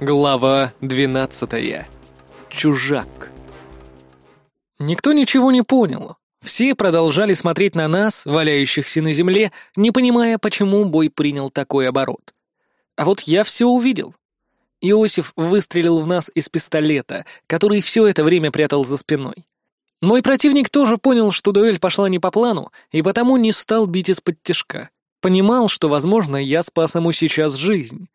Глава 12. Чужак. Никто ничего не понял. Все продолжали смотреть на нас, валяющихся на земле, не понимая, почему бой принял такой оборот. А вот я все увидел. Иосиф выстрелил в нас из пистолета, который все это время прятал за спиной. Мой противник тоже понял, что дуэль пошла не по плану, и потому не стал бить из-под тяжка. Понимал, что, возможно, я спас ему сейчас жизнь.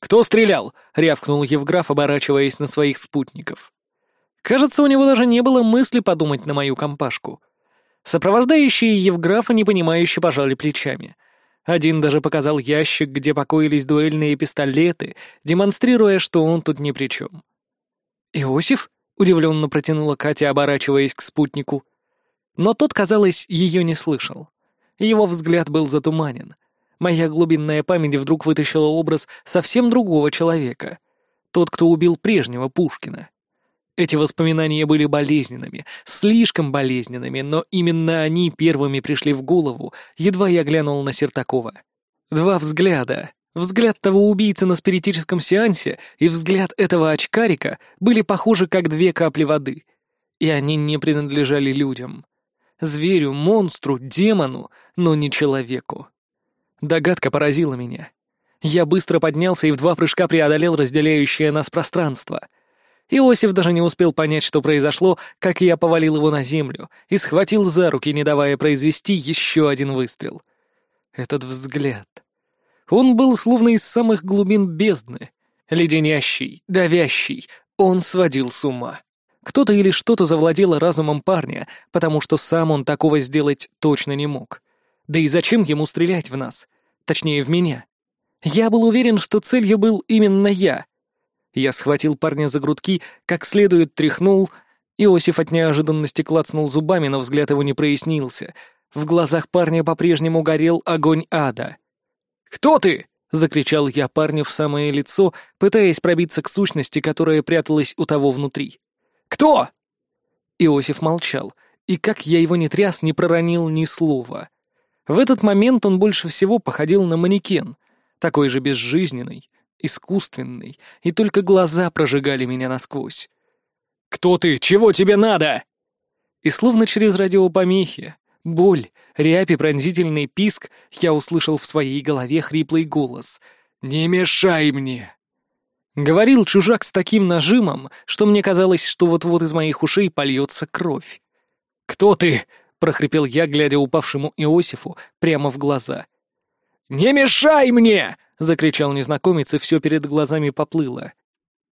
«Кто стрелял?» — рявкнул Евграф, оборачиваясь на своих спутников. Кажется, у него даже не было мысли подумать на мою компашку. Сопровождающие Евграфа непонимающе пожали плечами. Один даже показал ящик, где покоились дуэльные пистолеты, демонстрируя, что он тут ни при чем. «Иосиф?» — удивленно протянула Катя, оборачиваясь к спутнику. Но тот, казалось, ее не слышал. Его взгляд был затуманен — Моя глубинная память вдруг вытащила образ совсем другого человека. Тот, кто убил прежнего Пушкина. Эти воспоминания были болезненными, слишком болезненными, но именно они первыми пришли в голову, едва я глянул на Сертакова. Два взгляда. Взгляд того убийцы на спиритическом сеансе и взгляд этого очкарика были похожи как две капли воды. И они не принадлежали людям. Зверю, монстру, демону, но не человеку. Догадка поразила меня. Я быстро поднялся и в два прыжка преодолел разделяющее нас пространство. Иосиф даже не успел понять, что произошло, как я повалил его на землю и схватил за руки, не давая произвести еще один выстрел. Этот взгляд. Он был словно из самых глубин бездны. Леденящий, давящий. Он сводил с ума. Кто-то или что-то завладело разумом парня, потому что сам он такого сделать точно не мог. Да и зачем ему стрелять в нас? Точнее, в меня. Я был уверен, что целью был именно я. Я схватил парня за грудки, как следует тряхнул. Иосиф от неожиданности клацнул зубами, но взгляд его не прояснился. В глазах парня по-прежнему горел огонь ада. «Кто ты?» — закричал я парню в самое лицо, пытаясь пробиться к сущности, которая пряталась у того внутри. «Кто?» Иосиф молчал, и как я его не тряс, не проронил ни слова. В этот момент он больше всего походил на манекен, такой же безжизненный, искусственный, и только глаза прожигали меня насквозь. «Кто ты? Чего тебе надо?» И словно через радиопомехи, боль, рябь и пронзительный писк, я услышал в своей голове хриплый голос. «Не мешай мне!» Говорил чужак с таким нажимом, что мне казалось, что вот-вот из моих ушей польется кровь. «Кто ты? — прохрипел я, глядя упавшему Иосифу прямо в глаза. «Не мешай мне!» — закричал незнакомец, и все перед глазами поплыло.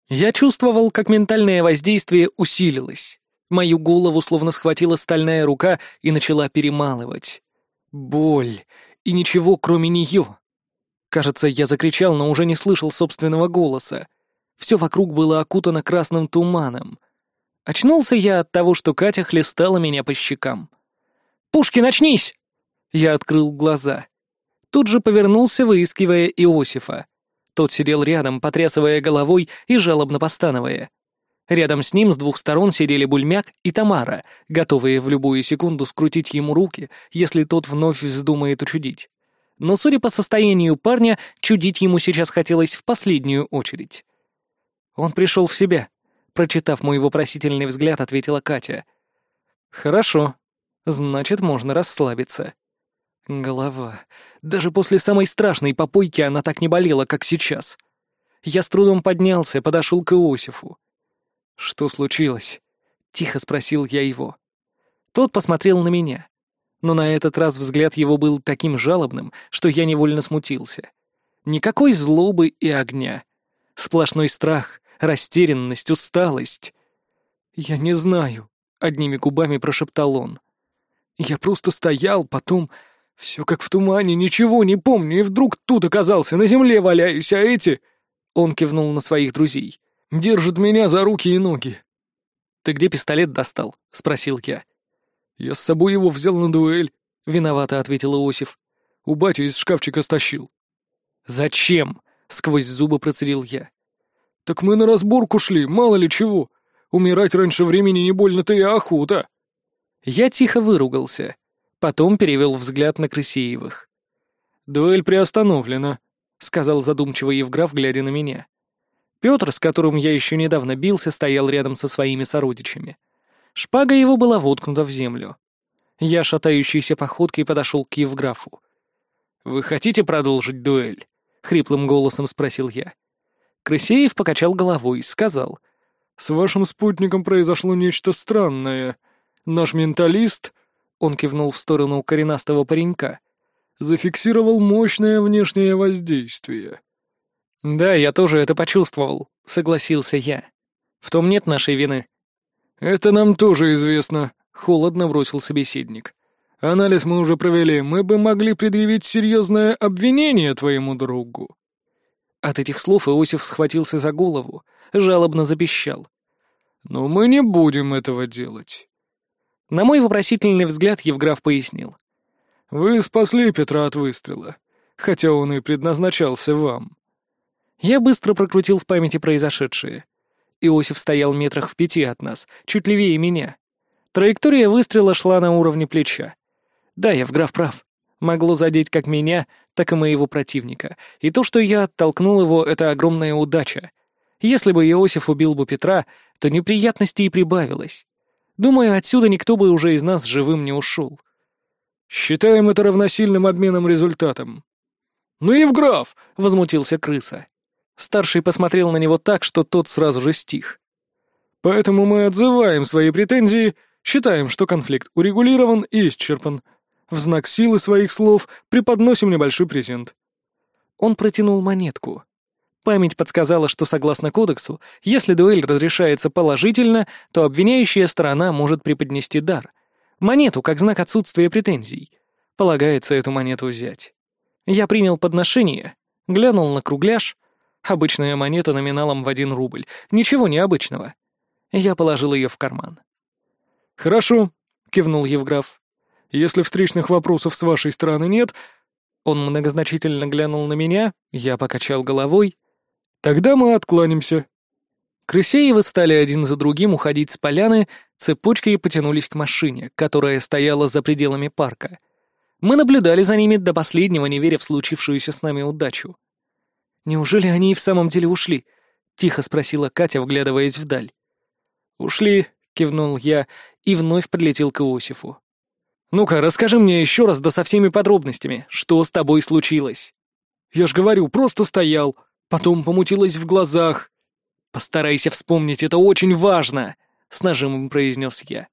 Я чувствовал, как ментальное воздействие усилилось. Мою голову словно схватила стальная рука и начала перемалывать. Боль. И ничего, кроме нее. Кажется, я закричал, но уже не слышал собственного голоса. Все вокруг было окутано красным туманом. Очнулся я от того, что Катя хлестала меня по щекам. «Пушкин, очнись!» Я открыл глаза. Тут же повернулся, выискивая Иосифа. Тот сидел рядом, потрясывая головой и жалобно постановая. Рядом с ним с двух сторон сидели Бульмяк и Тамара, готовые в любую секунду скрутить ему руки, если тот вновь вздумает учудить. Но, судя по состоянию парня, чудить ему сейчас хотелось в последнюю очередь. Он пришел в себя. Прочитав мой вопросительный взгляд, ответила Катя. «Хорошо», Значит, можно расслабиться. Голова. Даже после самой страшной попойки она так не болела, как сейчас. Я с трудом поднялся, подошел к Иосифу. «Что случилось?» — тихо спросил я его. Тот посмотрел на меня. Но на этот раз взгляд его был таким жалобным, что я невольно смутился. Никакой злобы и огня. Сплошной страх, растерянность, усталость. «Я не знаю», — одними губами прошептал он. Я просто стоял, потом... Все как в тумане, ничего не помню, и вдруг тут оказался, на земле валяюсь, а эти...» Он кивнул на своих друзей. «Держат меня за руки и ноги». «Ты где пистолет достал?» — спросил я. «Я с собой его взял на дуэль», — виновато ответил Иосиф. «У батя из шкафчика стащил». «Зачем?» — сквозь зубы процедил я. «Так мы на разборку шли, мало ли чего. Умирать раньше времени не больно-то и охота». Я тихо выругался. Потом перевел взгляд на Крысеевых. «Дуэль приостановлена», — сказал задумчиво Евграф, глядя на меня. Петр, с которым я еще недавно бился, стоял рядом со своими сородичами. Шпага его была воткнута в землю. Я шатающейся походкой подошел к Евграфу. «Вы хотите продолжить дуэль?» — хриплым голосом спросил я. Крысеев покачал головой и сказал. «С вашим спутником произошло нечто странное. Наш менталист...» — он кивнул в сторону коренастого паренька. «Зафиксировал мощное внешнее воздействие». «Да, я тоже это почувствовал», — согласился я. «В том нет нашей вины». «Это нам тоже известно», — холодно бросил собеседник. «Анализ мы уже провели, мы бы могли предъявить серьезное обвинение твоему другу». От этих слов Иосиф схватился за голову, жалобно запищал. «Но мы не будем этого делать». На мой вопросительный взгляд Евграф пояснил. «Вы спасли Петра от выстрела, хотя он и предназначался вам». Я быстро прокрутил в памяти произошедшее. Иосиф стоял метрах в пяти от нас, чуть левее меня. Траектория выстрела шла на уровне плеча. Да, Евграф прав. Могло задеть как меня, так и моего противника. И то, что я оттолкнул его, — это огромная удача. Если бы Иосиф убил бы Петра, то неприятностей прибавилось. Думаю, отсюда никто бы уже из нас живым не ушел. «Считаем это равносильным обменом результатом». «Ну, Евграф!» — возмутился крыса. Старший посмотрел на него так, что тот сразу же стих. «Поэтому мы отзываем свои претензии, считаем, что конфликт урегулирован и исчерпан. В знак силы своих слов преподносим небольшой презент». Он протянул монетку. Память подсказала, что согласно кодексу, если дуэль разрешается положительно, то обвиняющая сторона может преподнести дар. Монету, как знак отсутствия претензий. Полагается эту монету взять. Я принял подношение, глянул на кругляш. Обычная монета номиналом в один рубль. Ничего необычного. Я положил ее в карман. «Хорошо», — кивнул Евграф. «Если встречных вопросов с вашей стороны нет...» Он многозначительно глянул на меня, я покачал головой. «Тогда мы откланимся». Крысеевы стали один за другим уходить с поляны, цепочкой потянулись к машине, которая стояла за пределами парка. Мы наблюдали за ними до последнего, не веря в случившуюся с нами удачу. «Неужели они и в самом деле ушли?» — тихо спросила Катя, вглядываясь вдаль. «Ушли», — кивнул я и вновь подлетел к Иосифу. «Ну-ка, расскажи мне еще раз да со всеми подробностями, что с тобой случилось?» «Я ж говорю, просто стоял, потом помутилось в глазах». «Постарайся вспомнить, это очень важно», — с нажимом произнес я.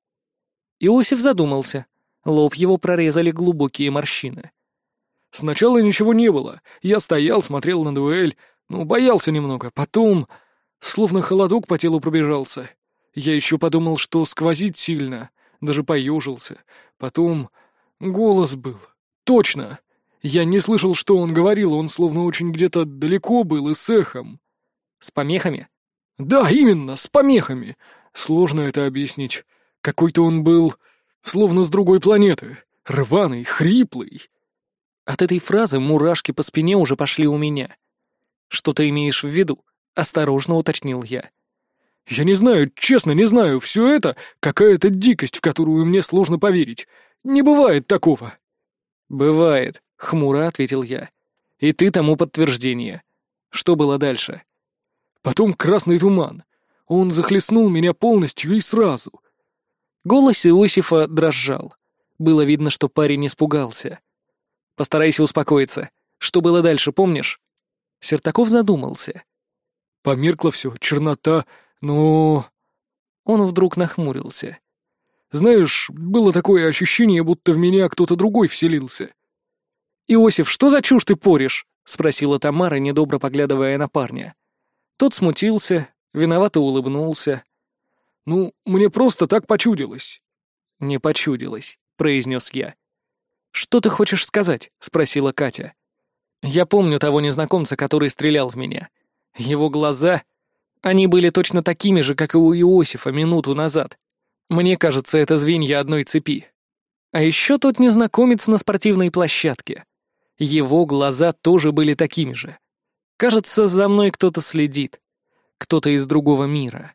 Иосиф задумался. Лоб его прорезали глубокие морщины. Сначала ничего не было. Я стоял, смотрел на дуэль. Ну, боялся немного. Потом... Словно холодок по телу пробежался. Я еще подумал, что сквозит сильно. Даже поюжился. Потом... Голос был. Точно. Я не слышал, что он говорил. Он словно очень где-то далеко был и с эхом. С помехами? Да, именно, с помехами. Сложно это объяснить. Какой-то он был... Словно с другой планеты. Рваный, хриплый. От этой фразы мурашки по спине уже пошли у меня. «Что ты имеешь в виду?» — осторожно уточнил я. «Я не знаю, честно не знаю. Все это — какая-то дикость, в которую мне сложно поверить. Не бывает такого». «Бывает», — хмуро ответил я. «И ты тому подтверждение. Что было дальше?» «Потом красный туман. Он захлестнул меня полностью и сразу». Голос Иосифа дрожал. Было видно, что парень испугался. Постарайся успокоиться. Что было дальше, помнишь?» Сертаков задумался. «Померкло все, чернота, но...» Он вдруг нахмурился. «Знаешь, было такое ощущение, будто в меня кто-то другой вселился». «Иосиф, что за чушь ты поришь?» — спросила Тамара, недобро поглядывая на парня. Тот смутился, виновато улыбнулся. «Ну, мне просто так почудилось». «Не почудилось», — произнес я. «Что ты хочешь сказать?» — спросила Катя. «Я помню того незнакомца, который стрелял в меня. Его глаза... Они были точно такими же, как и у Иосифа минуту назад. Мне кажется, это звенья одной цепи. А еще тот незнакомец на спортивной площадке. Его глаза тоже были такими же. Кажется, за мной кто-то следит. Кто-то из другого мира.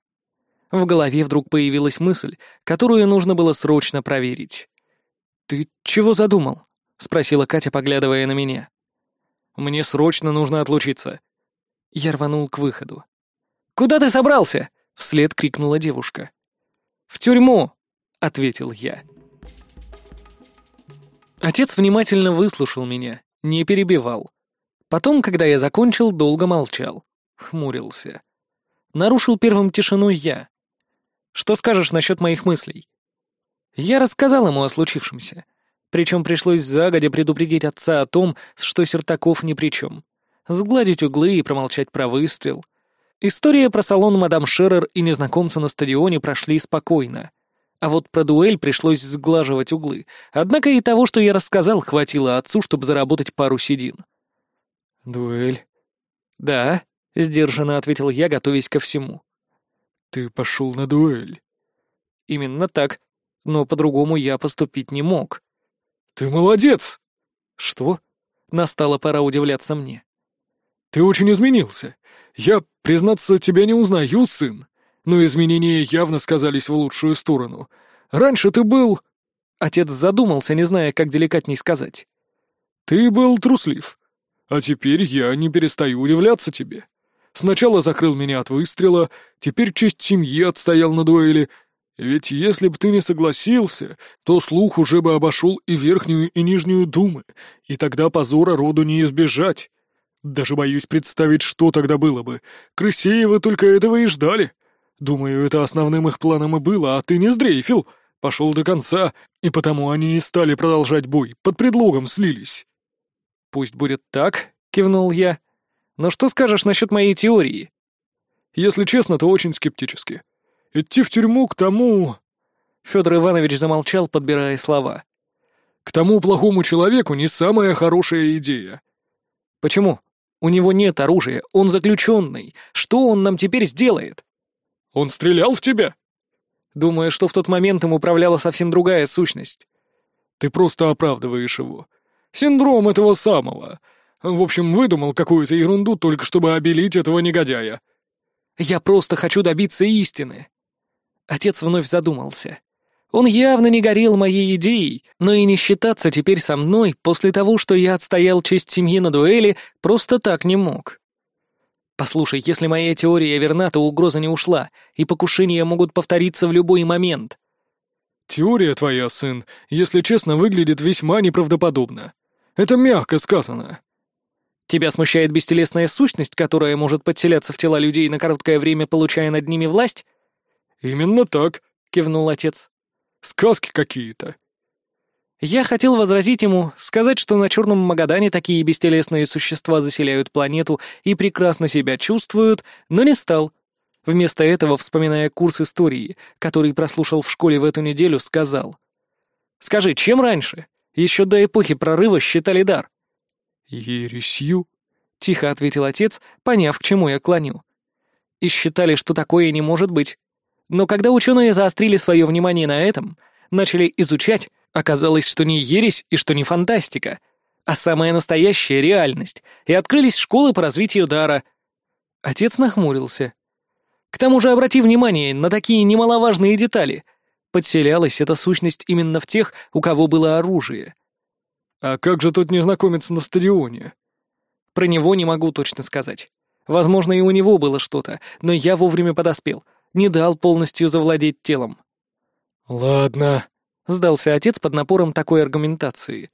В голове вдруг появилась мысль, которую нужно было срочно проверить. «Ты чего задумал?» — спросила Катя, поглядывая на меня. «Мне срочно нужно отлучиться». Я рванул к выходу. Куда ты собрался?» — вслед крикнула девушка. «В тюрьму», — ответил я. Отец внимательно выслушал меня, не перебивал. Потом, когда я закончил, долго молчал, хмурился. Нарушил первым тишину я. «Что скажешь насчет моих мыслей?» Я рассказал ему о случившемся. Причем пришлось загодя предупредить отца о том, что Сертаков ни при чем. Сгладить углы и промолчать про выстрел. История про салон мадам Шеррер и незнакомца на стадионе прошли спокойно. А вот про дуэль пришлось сглаживать углы. Однако и того, что я рассказал, хватило отцу, чтобы заработать пару седин. «Дуэль?» «Да», — сдержанно ответил я, готовясь ко всему. «Ты пошел на дуэль?» «Именно так. Но по-другому я поступить не мог». «Ты молодец!» «Что?» Настала пора удивляться мне. «Ты очень изменился. Я, признаться, тебя не узнаю, сын. Но изменения явно сказались в лучшую сторону. Раньше ты был...» Отец задумался, не зная, как деликатней сказать. «Ты был труслив. А теперь я не перестаю удивляться тебе. Сначала закрыл меня от выстрела, теперь честь семьи отстоял на дуэли, ведь если б ты не согласился, то слух уже бы обошел и верхнюю, и нижнюю думы, и тогда позора роду не избежать. Даже боюсь представить, что тогда было бы. Крысеевы только этого и ждали. Думаю, это основным их планом и было, а ты не сдрейфил. Пошел до конца, и потому они не стали продолжать бой, под предлогом слились. «Пусть будет так», — кивнул я. «Но что скажешь насчет моей теории?» «Если честно, то очень скептически. Идти в тюрьму к тому...» Федор Иванович замолчал, подбирая слова. «К тому плохому человеку не самая хорошая идея». «Почему? У него нет оружия, он заключенный. Что он нам теперь сделает?» «Он стрелял в тебя?» «Думаю, что в тот момент им управляла совсем другая сущность». «Ты просто оправдываешь его. Синдром этого самого. В общем, выдумал какую-то ерунду только чтобы обелить этого негодяя». «Я просто хочу добиться истины», Отец вновь задумался. Он явно не горел моей идеей, но и не считаться теперь со мной после того, что я отстоял честь семьи на дуэли, просто так не мог. Послушай, если моя теория верна, то угроза не ушла, и покушения могут повториться в любой момент. Теория твоя, сын, если честно, выглядит весьма неправдоподобно. Это мягко сказано. Тебя смущает бестелесная сущность, которая может подселяться в тела людей на короткое время, получая над ними власть? «Именно так», — кивнул отец. «Сказки какие-то». Я хотел возразить ему, сказать, что на Черном Магадане такие бестелесные существа заселяют планету и прекрасно себя чувствуют, но не стал. Вместо этого, вспоминая курс истории, который прослушал в школе в эту неделю, сказал. «Скажи, чем раньше? Еще до эпохи прорыва считали дар». «Ересью», — тихо ответил отец, поняв, к чему я клоню. «И считали, что такое не может быть. Но когда ученые заострили свое внимание на этом, начали изучать, оказалось, что не ересь и что не фантастика, а самая настоящая реальность, и открылись школы по развитию дара. Отец нахмурился. К тому же обрати внимание на такие немаловажные детали. Подселялась эта сущность именно в тех, у кого было оружие. «А как же тот незнакомец на стадионе?» «Про него не могу точно сказать. Возможно, и у него было что-то, но я вовремя подоспел, не дал полностью завладеть телом. «Ладно», — сдался отец под напором такой аргументации.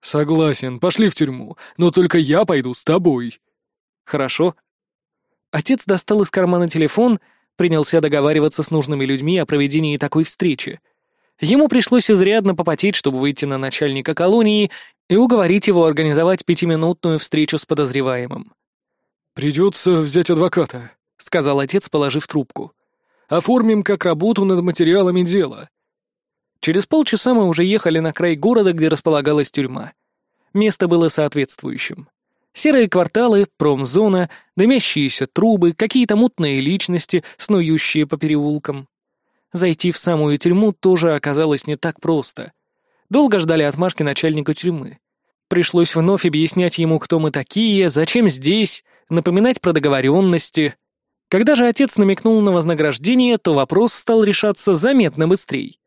«Согласен, пошли в тюрьму, но только я пойду с тобой». «Хорошо». Отец достал из кармана телефон, принялся договариваться с нужными людьми о проведении такой встречи. Ему пришлось изрядно попотеть, чтобы выйти на начальника колонии и уговорить его организовать пятиминутную встречу с подозреваемым. «Придется взять адвоката», — сказал отец, положив трубку. Оформим как работу над материалами дела». Через полчаса мы уже ехали на край города, где располагалась тюрьма. Место было соответствующим. Серые кварталы, промзона, дымящиеся трубы, какие-то мутные личности, снующие по переулкам. Зайти в самую тюрьму тоже оказалось не так просто. Долго ждали отмашки начальника тюрьмы. Пришлось вновь объяснять ему, кто мы такие, зачем здесь, напоминать про договоренности. Когда же отец намекнул на вознаграждение, то вопрос стал решаться заметно быстрее.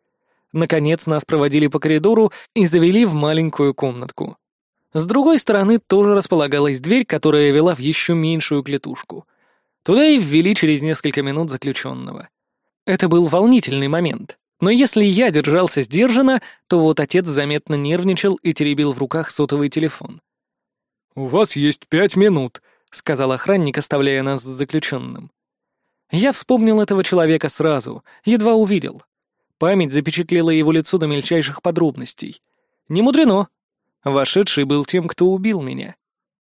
Наконец нас проводили по коридору и завели в маленькую комнатку. С другой стороны тоже располагалась дверь, которая вела в еще меньшую клетушку. Туда и ввели через несколько минут заключенного. Это был волнительный момент. Но если я держался сдержанно, то вот отец заметно нервничал и теребил в руках сотовый телефон. «У вас есть пять минут», — сказал охранник, оставляя нас с заключенным. Я вспомнил этого человека сразу, едва увидел. Память запечатлела его лицо до мельчайших подробностей. Не мудрено. Вошедший был тем, кто убил меня.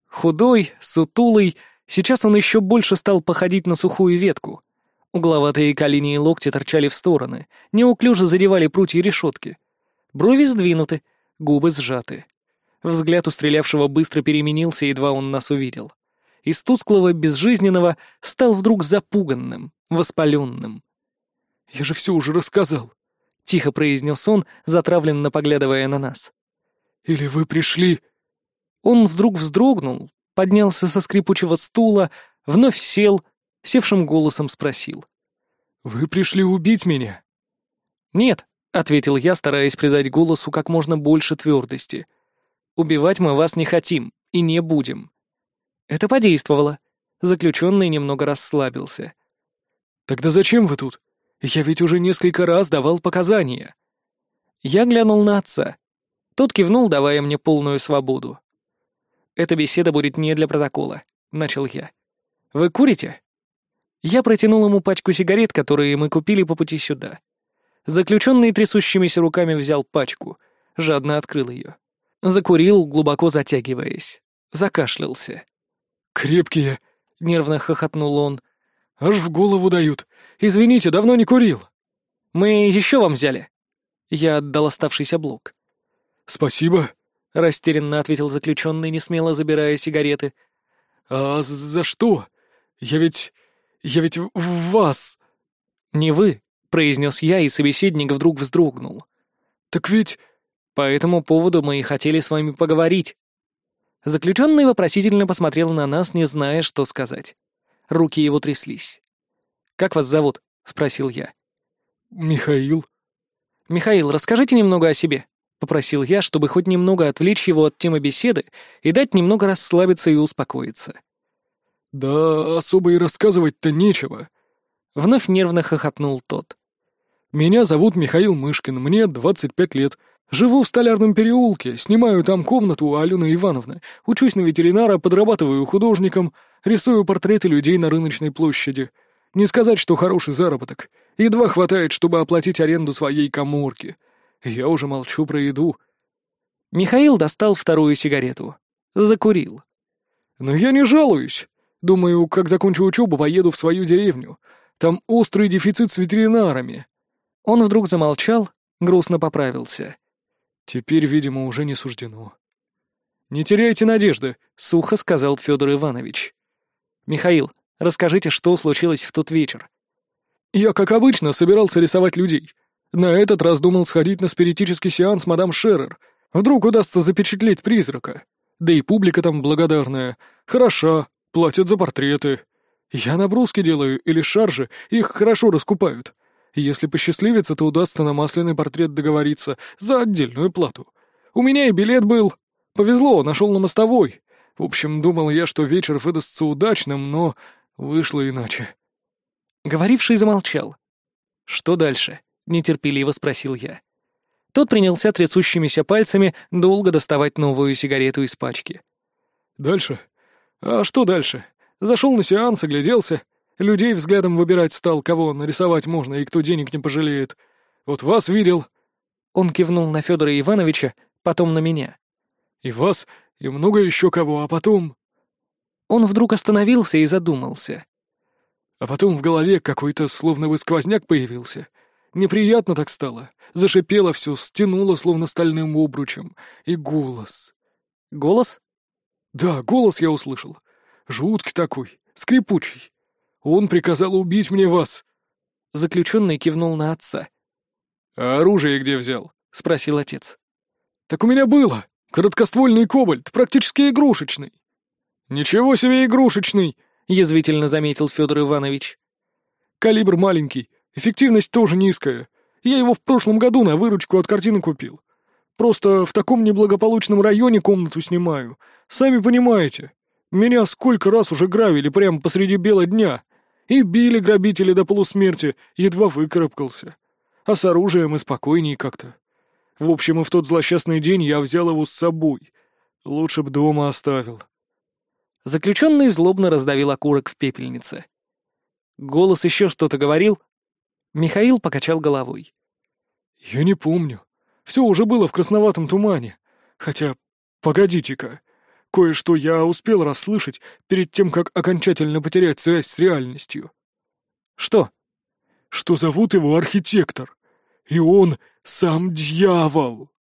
Худой, сутулый, сейчас он еще больше стал походить на сухую ветку. Угловатые колени и локти торчали в стороны, неуклюже задевали прутья решетки. Брови сдвинуты, губы сжаты. Взгляд у стрелявшего быстро переменился, едва он нас увидел. Из тусклого, безжизненного стал вдруг запуганным, воспаленным. «Я же все уже рассказал», — тихо произнес он, затравленно поглядывая на нас. «Или вы пришли...» Он вдруг вздрогнул, поднялся со скрипучего стула, вновь сел — севшим голосом спросил. «Вы пришли убить меня?» «Нет», — ответил я, стараясь придать голосу как можно больше твердости. «Убивать мы вас не хотим и не будем». Это подействовало. Заключенный немного расслабился. «Тогда зачем вы тут? Я ведь уже несколько раз давал показания». Я глянул на отца. Тот кивнул, давая мне полную свободу. «Эта беседа будет не для протокола», — начал я. «Вы курите?» Я протянул ему пачку сигарет, которые мы купили по пути сюда. Заключенный трясущимися руками взял пачку, жадно открыл ее. Закурил, глубоко затягиваясь. Закашлялся. «Крепкие!» — нервно хохотнул он. «Аж в голову дают. Извините, давно не курил». «Мы еще вам взяли». Я отдал оставшийся блок. «Спасибо», — растерянно ответил заключенный, не смело забирая сигареты. «А за что? Я ведь я ведь в вас...» «Не вы», — произнес я, и собеседник вдруг вздрогнул. «Так ведь...» «По этому поводу мы и хотели с вами поговорить». Заключенный вопросительно посмотрел на нас, не зная, что сказать. Руки его тряслись. «Как вас зовут?» — спросил я. «Михаил». «Михаил, расскажите немного о себе», — попросил я, чтобы хоть немного отвлечь его от темы беседы и дать немного расслабиться и успокоиться. «Да особо и рассказывать-то нечего», — вновь нервно хохотнул тот. «Меня зовут Михаил Мышкин, мне 25 лет. Живу в Столярном переулке, снимаю там комнату у Алены Ивановны, учусь на ветеринара, подрабатываю художником, рисую портреты людей на рыночной площади. Не сказать, что хороший заработок. Едва хватает, чтобы оплатить аренду своей коморки. Я уже молчу про еду». Михаил достал вторую сигарету. Закурил. «Но я не жалуюсь. Думаю, как закончу учебу, поеду в свою деревню. Там острый дефицит с ветеринарами». Он вдруг замолчал, грустно поправился. «Теперь, видимо, уже не суждено». «Не теряйте надежды», — сухо сказал Федор Иванович. «Михаил, расскажите, что случилось в тот вечер?» «Я, как обычно, собирался рисовать людей. На этот раз думал сходить на спиритический сеанс мадам Шеррер. Вдруг удастся запечатлеть призрака. Да и публика там благодарная, хороша, Платят за портреты. Я наброски делаю или шаржи, их хорошо раскупают. Если посчастливится, то удастся на масляный портрет договориться за отдельную плату. У меня и билет был. Повезло, нашел на мостовой. В общем, думал я, что вечер выдастся удачным, но вышло иначе. Говоривший замолчал. «Что дальше?» — нетерпеливо спросил я. Тот принялся трясущимися пальцами долго доставать новую сигарету из пачки. «Дальше? А что дальше? Зашел на сеанс, огляделся. Людей взглядом выбирать стал, кого нарисовать можно и кто денег не пожалеет. Вот вас видел. Он кивнул на Федора Ивановича, потом на меня. И вас, и много еще кого, а потом... Он вдруг остановился и задумался. А потом в голове какой-то словно бы сквозняк появился. Неприятно так стало. Зашипело все, стянуло словно стальным обручем. И голос. Голос? Да, голос я услышал. Жуткий такой, скрипучий. Он приказал убить мне вас. Заключенный кивнул на отца. «А оружие где взял?» — спросил отец. «Так у меня было. Короткоствольный кобальт, практически игрушечный». «Ничего себе игрушечный!» — язвительно заметил Федор Иванович. «Калибр маленький, эффективность тоже низкая. Я его в прошлом году на выручку от картины купил. Просто в таком неблагополучном районе комнату снимаю. Сами понимаете. Меня сколько раз уже грабили прямо посреди бела дня. И били грабители до полусмерти, едва выкарабкался. А с оружием и спокойней как-то. В общем, и в тот злосчастный день я взял его с собой. Лучше б дома оставил. Заключенный злобно раздавил окурок в пепельнице. Голос еще что-то говорил. Михаил покачал головой. «Я не помню. Все уже было в красноватом тумане. Хотя, погодите-ка, кое-что я успел расслышать перед тем, как окончательно потерять связь с реальностью». «Что?» «Что зовут его архитектор. И он сам дьявол!»